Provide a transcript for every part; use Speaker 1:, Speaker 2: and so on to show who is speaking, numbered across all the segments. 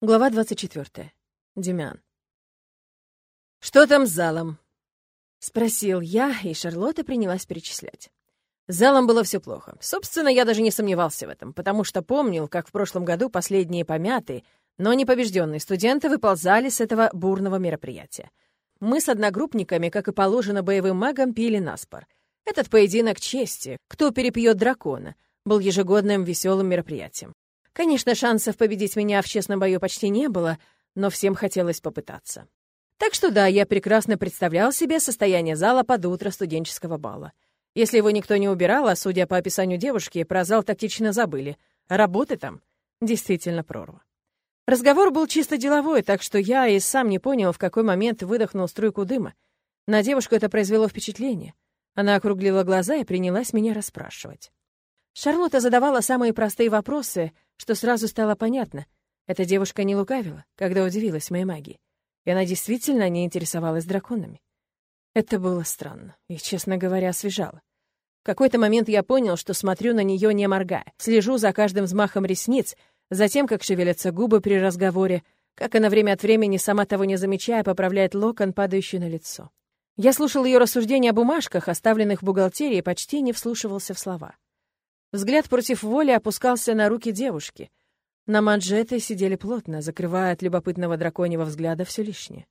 Speaker 1: Глава 24. Демян. «Что там с залом?» — спросил я, и Шарлотта принялась перечислять. С залом было все плохо. Собственно, я даже не сомневался в этом, потому что помнил, как в прошлом году последние помятые, но не побежденные студенты выползали с этого бурного мероприятия. Мы с одногруппниками, как и положено боевым магам, пили наспор. Этот поединок чести, кто перепьет дракона, был ежегодным веселым мероприятием. Конечно, шансов победить меня в честном бою почти не было, но всем хотелось попытаться. Так что да, я прекрасно представлял себе состояние зала под утро студенческого бала. Если его никто не убирал, а судя по описанию девушки, про зал тактично забыли. работы там действительно прорва. Разговор был чисто деловой, так что я и сам не понял, в какой момент выдохнул струйку дыма. На девушку это произвело впечатление. Она округлила глаза и принялась меня расспрашивать. Шарлотта задавала самые простые вопросы, что сразу стало понятно. Эта девушка не лукавила, когда удивилась моей магии. И она действительно не интересовалась драконами. Это было странно и, честно говоря, освежало. В какой-то момент я понял, что смотрю на нее не моргая, слежу за каждым взмахом ресниц, за тем, как шевелятся губы при разговоре, как она время от времени, сама того не замечая, поправляет локон, падающий на лицо. Я слушал ее рассуждения о бумажках, оставленных в бухгалтерии, и почти не вслушивался в слова. Взгляд против воли опускался на руки девушки. На манжеты сидели плотно, закрывая от любопытного драконьего взгляда все лишнее.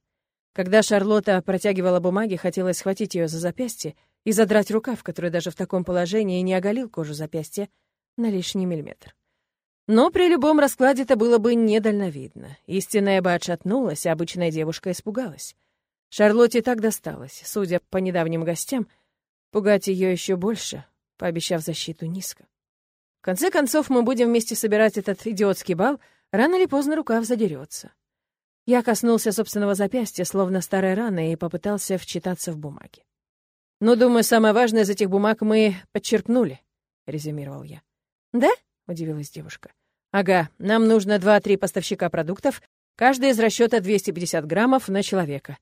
Speaker 1: Когда Шарлотта протягивала бумаги, хотелось схватить ее за запястье и задрать рукав, который даже в таком положении не оголил кожу запястья на лишний миллиметр. Но при любом раскладе это было бы недальновидно. Истинная бы отшатнулась, а обычная девушка испугалась. Шарлотте так досталось, судя по недавним гостям, пугать ее еще больше пообещав защиту низко. В конце концов, мы будем вместе собирать этот идиотский бал, рано или поздно рукав задерется. Я коснулся собственного запястья, словно старой раны, и попытался вчитаться в бумаги. «Ну, думаю, самое важное из этих бумаг мы подчеркнули», — резюмировал я. «Да?» — удивилась девушка. «Ага, нам нужно два-три поставщика продуктов, каждый из расчета 250 граммов на человека».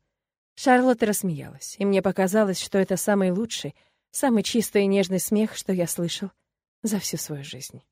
Speaker 1: Шарлотта рассмеялась, и мне показалось, что это самый лучший, Самый чистый и нежный смех, что я слышал за всю свою жизнь.